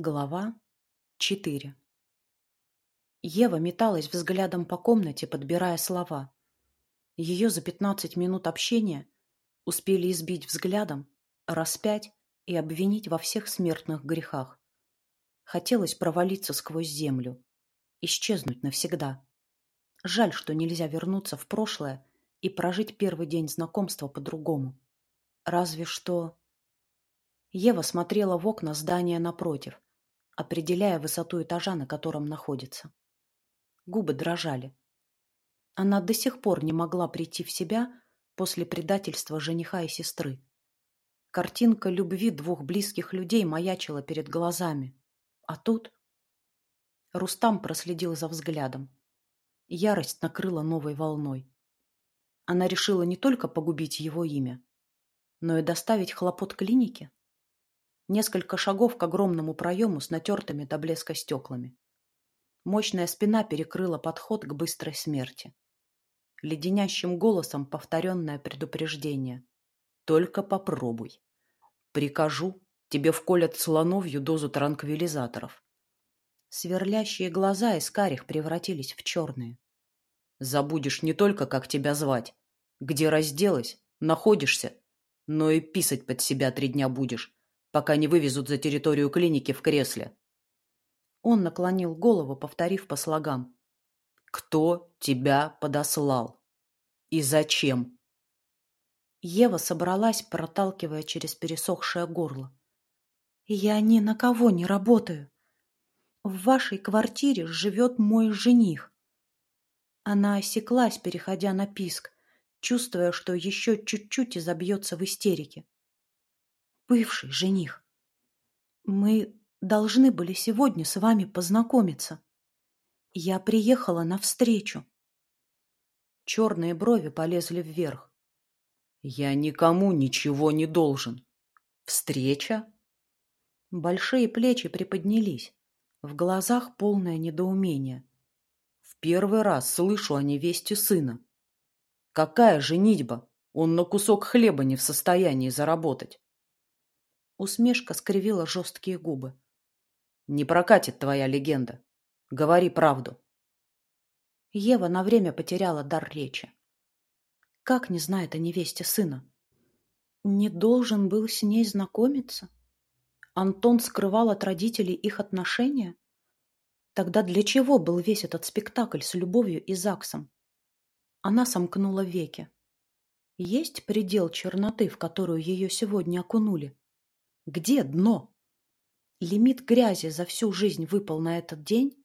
Глава 4 Ева металась взглядом по комнате, подбирая слова. Ее за пятнадцать минут общения успели избить взглядом, распять и обвинить во всех смертных грехах. Хотелось провалиться сквозь землю, исчезнуть навсегда. Жаль, что нельзя вернуться в прошлое и прожить первый день знакомства по-другому. Разве что... Ева смотрела в окна здания напротив, определяя высоту этажа, на котором находится. Губы дрожали. Она до сих пор не могла прийти в себя после предательства жениха и сестры. Картинка любви двух близких людей маячила перед глазами. А тут... Рустам проследил за взглядом. Ярость накрыла новой волной. Она решила не только погубить его имя, но и доставить хлопот клинике. Несколько шагов к огромному проему с натертыми до блеска стеклами. Мощная спина перекрыла подход к быстрой смерти. Леденящим голосом повторенное предупреждение. «Только попробуй. Прикажу, тебе вколят слоновью дозу транквилизаторов». Сверлящие глаза из карих превратились в черные. «Забудешь не только, как тебя звать, где разделась, находишься, но и писать под себя три дня будешь, пока не вывезут за территорию клиники в кресле. Он наклонил голову, повторив по слогам. «Кто тебя подослал? И зачем?» Ева собралась, проталкивая через пересохшее горло. «Я ни на кого не работаю. В вашей квартире живет мой жених». Она осеклась, переходя на писк, чувствуя, что еще чуть-чуть и забьется в истерике бывший жених. Мы должны были сегодня с вами познакомиться. Я приехала навстречу. Черные брови полезли вверх. Я никому ничего не должен. Встреча? Большие плечи приподнялись. В глазах полное недоумение. В первый раз слышу о невесте сына. Какая женитьба? Он на кусок хлеба не в состоянии заработать. Усмешка скривила жесткие губы. «Не прокатит твоя легенда. Говори правду». Ева на время потеряла дар речи. Как не знает о невесте сына? Не должен был с ней знакомиться? Антон скрывал от родителей их отношения? Тогда для чего был весь этот спектакль с любовью и ЗАГСом? Она сомкнула веки. Есть предел черноты, в которую ее сегодня окунули? Где дно? Лимит грязи за всю жизнь выпал на этот день?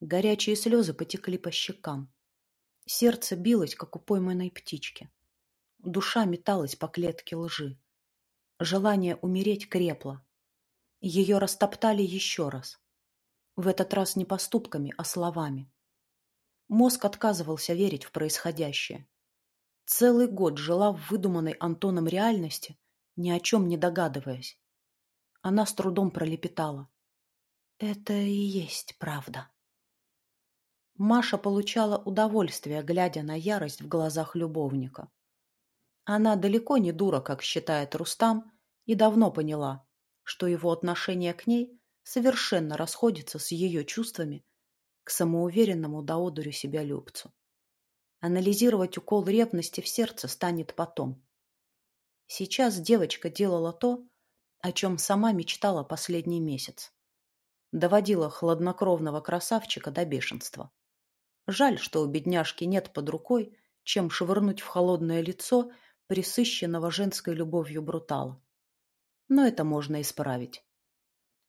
Горячие слезы потекли по щекам. Сердце билось, как у пойманной птички. Душа металась по клетке лжи. Желание умереть крепло. Ее растоптали еще раз. В этот раз не поступками, а словами. Мозг отказывался верить в происходящее. Целый год жила в выдуманной Антоном реальности ни о чем не догадываясь. Она с трудом пролепетала. «Это и есть правда». Маша получала удовольствие, глядя на ярость в глазах любовника. Она далеко не дура, как считает Рустам, и давно поняла, что его отношение к ней совершенно расходится с ее чувствами к самоуверенному до одурю себя любцу. Анализировать укол ревности в сердце станет потом. Сейчас девочка делала то, о чем сама мечтала последний месяц. Доводила хладнокровного красавчика до бешенства. Жаль, что у бедняжки нет под рукой, чем швырнуть в холодное лицо присыщенного женской любовью брутала. Но это можно исправить.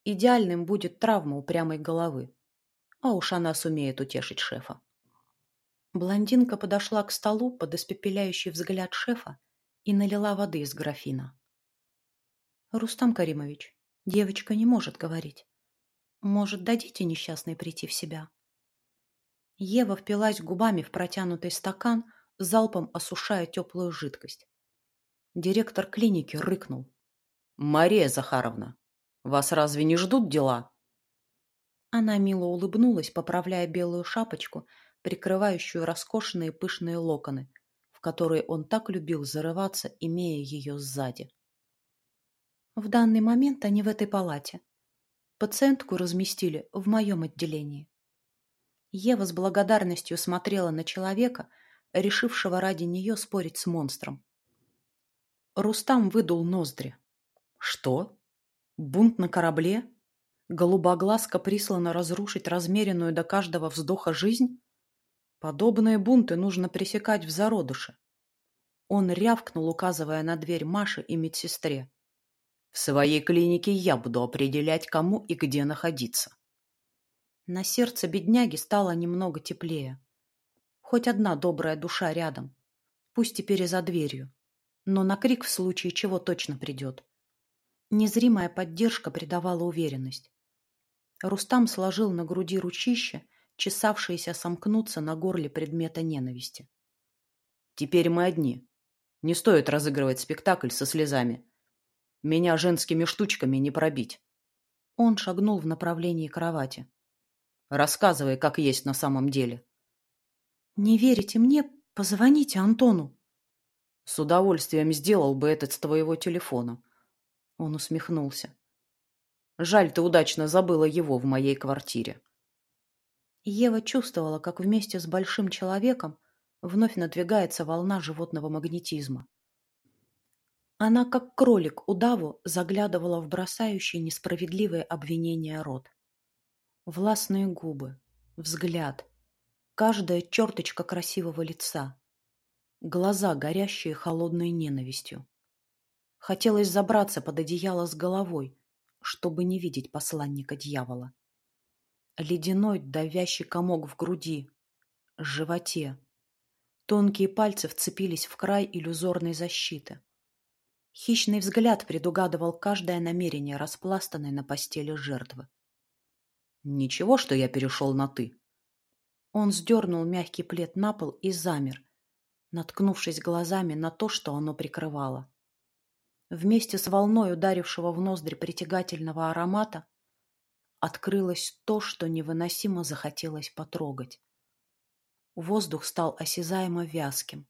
Идеальным будет травма упрямой головы. А уж она сумеет утешить шефа. Блондинка подошла к столу под испепеляющий взгляд шефа и налила воды из графина. «Рустам Каримович, девочка не может говорить. Может, дадите несчастной прийти в себя?» Ева впилась губами в протянутый стакан, залпом осушая теплую жидкость. Директор клиники рыкнул. «Мария Захаровна, вас разве не ждут дела?» Она мило улыбнулась, поправляя белую шапочку, прикрывающую роскошные пышные локоны, в которой он так любил зарываться, имея ее сзади. В данный момент они в этой палате. Пациентку разместили в моем отделении. Ева с благодарностью смотрела на человека, решившего ради нее спорить с монстром. Рустам выдул ноздри. Что? Бунт на корабле? Голубоглазка прислана разрушить размеренную до каждого вздоха жизнь? Подобные бунты нужно пресекать в зародыше. Он рявкнул, указывая на дверь Маше и медсестре. В своей клинике я буду определять, кому и где находиться. На сердце бедняги стало немного теплее. Хоть одна добрая душа рядом, пусть теперь и за дверью, но на крик в случае чего точно придет. Незримая поддержка придавала уверенность. Рустам сложил на груди ручище, чесавшееся сомкнуться на горле предмета ненависти. «Теперь мы одни. Не стоит разыгрывать спектакль со слезами. Меня женскими штучками не пробить». Он шагнул в направлении кровати. «Рассказывай, как есть на самом деле». «Не верите мне? Позвоните Антону». «С удовольствием сделал бы этот с твоего телефона», он усмехнулся. Жаль, ты удачно забыла его в моей квартире. Ева чувствовала, как вместе с большим человеком вновь надвигается волна животного магнетизма. Она, как кролик удаву, заглядывала в бросающие несправедливые обвинения рот. Властные губы, взгляд, каждая черточка красивого лица, глаза, горящие холодной ненавистью. Хотелось забраться под одеяло с головой, чтобы не видеть посланника дьявола. Ледяной давящий комок в груди, животе. Тонкие пальцы вцепились в край иллюзорной защиты. Хищный взгляд предугадывал каждое намерение, распластанное на постели жертвы. «Ничего, что я перешел на «ты». Он сдернул мягкий плед на пол и замер, наткнувшись глазами на то, что оно прикрывало. Вместе с волной ударившего в ноздри притягательного аромата открылось то, что невыносимо захотелось потрогать. Воздух стал осязаемо вязким.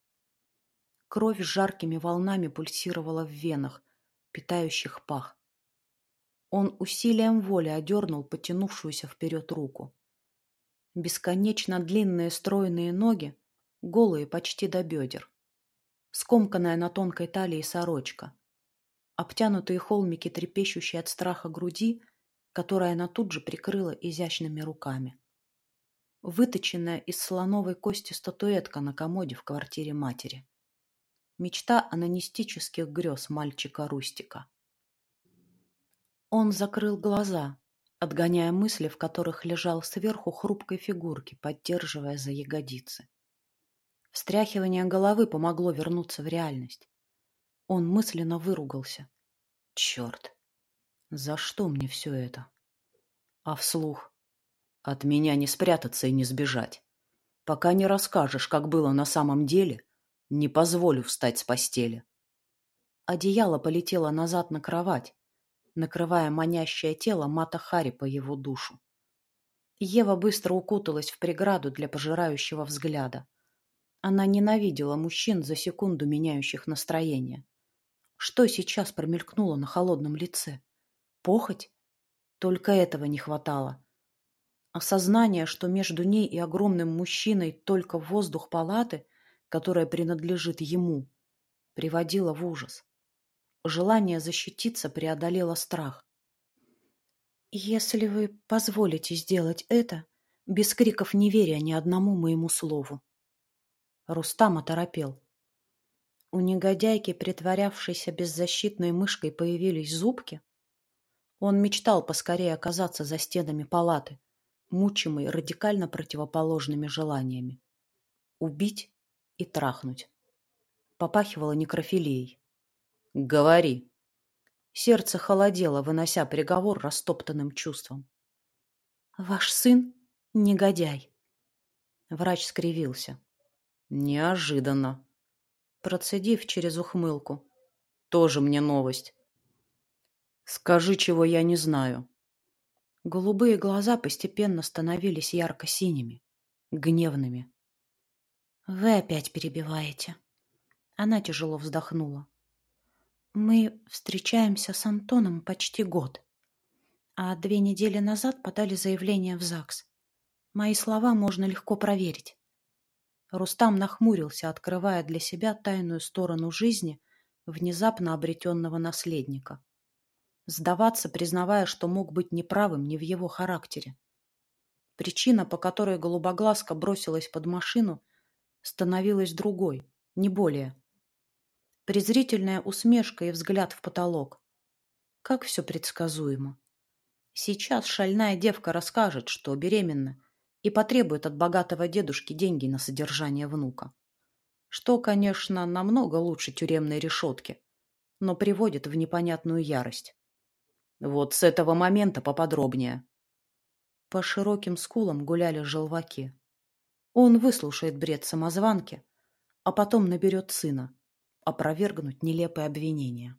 Кровь с жаркими волнами пульсировала в венах, питающих пах. Он усилием воли одернул потянувшуюся вперед руку. Бесконечно длинные стройные ноги, голые почти до бедер. Скомканная на тонкой талии сорочка обтянутые холмики, трепещущие от страха груди, которая она тут же прикрыла изящными руками. Выточенная из слоновой кости статуэтка на комоде в квартире матери. Мечта анонистических грез мальчика-рустика. Он закрыл глаза, отгоняя мысли, в которых лежал сверху хрупкой фигурки, поддерживая за ягодицы. Встряхивание головы помогло вернуться в реальность. Он мысленно выругался. Черт! За что мне все это? А вслух? От меня не спрятаться и не сбежать. Пока не расскажешь, как было на самом деле, не позволю встать с постели. Одеяло полетело назад на кровать, накрывая манящее тело Мата Хари по его душу. Ева быстро укуталась в преграду для пожирающего взгляда. Она ненавидела мужчин за секунду меняющих настроение. Что сейчас промелькнуло на холодном лице? Похоть? Только этого не хватало. Осознание, что между ней и огромным мужчиной только воздух палаты, которая принадлежит ему, приводило в ужас. Желание защититься преодолело страх. «Если вы позволите сделать это, без криков неверия ни одному моему слову». Рустам оторопел. У негодяйки, притворявшейся беззащитной мышкой, появились зубки. Он мечтал поскорее оказаться за стенами палаты, мучимый радикально противоположными желаниями. Убить и трахнуть. Попахивало некрофилией. «Говори!» Сердце холодело, вынося приговор растоптанным чувством. «Ваш сын — негодяй!» Врач скривился. «Неожиданно!» процедив через ухмылку. Тоже мне новость. Скажи, чего я не знаю. Голубые глаза постепенно становились ярко-синими, гневными. Вы опять перебиваете. Она тяжело вздохнула. Мы встречаемся с Антоном почти год. А две недели назад подали заявление в ЗАГС. Мои слова можно легко проверить. Рустам нахмурился, открывая для себя тайную сторону жизни внезапно обретенного наследника. Сдаваться, признавая, что мог быть неправым не в его характере. Причина, по которой голубоглазка бросилась под машину, становилась другой, не более. Презрительная усмешка и взгляд в потолок. Как все предсказуемо. Сейчас шальная девка расскажет, что беременна, и потребует от богатого дедушки деньги на содержание внука. Что, конечно, намного лучше тюремной решетки, но приводит в непонятную ярость. Вот с этого момента поподробнее. По широким скулам гуляли желваки. Он выслушает бред самозванки, а потом наберет сына, опровергнуть нелепые обвинения.